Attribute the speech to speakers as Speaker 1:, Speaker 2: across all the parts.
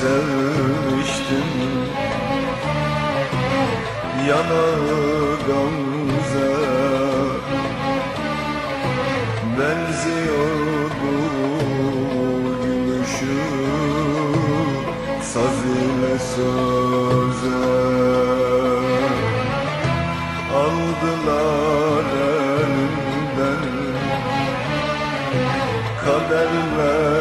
Speaker 1: sevmiştim Yanağı gamze Benziyor bu gülüşü. Saz ile söze Aldılar elimden Kader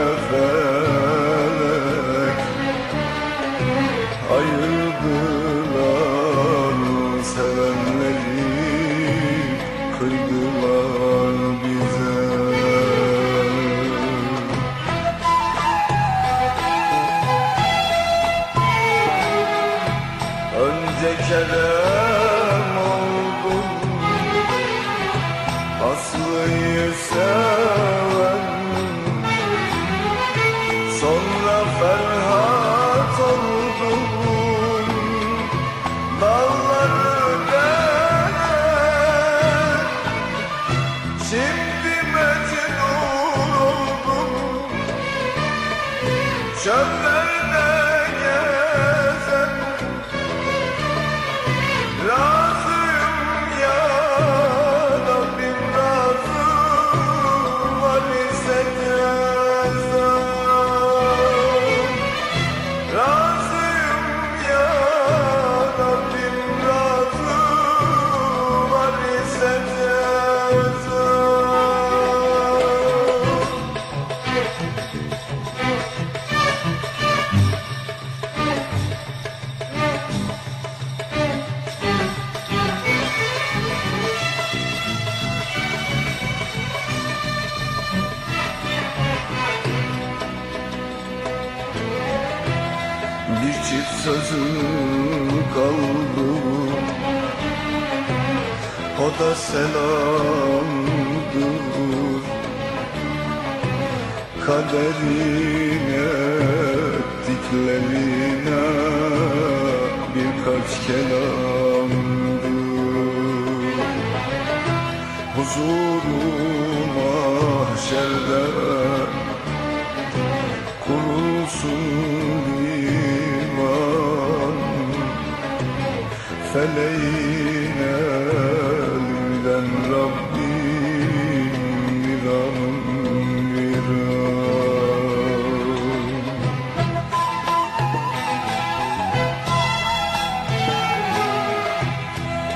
Speaker 1: Şimdi Mecnun oldum. Çöllerde Bir çift sözüm kaldı. O da selamdır. Kaderin ettiklerine birkaç kelamdır. Huzuru mahşerde Feleğin elinden Rabbim viran viran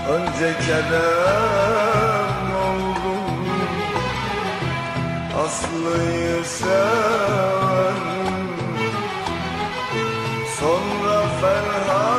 Speaker 1: Önce kerem oldum Aslı'yı seven Sonra Ferhat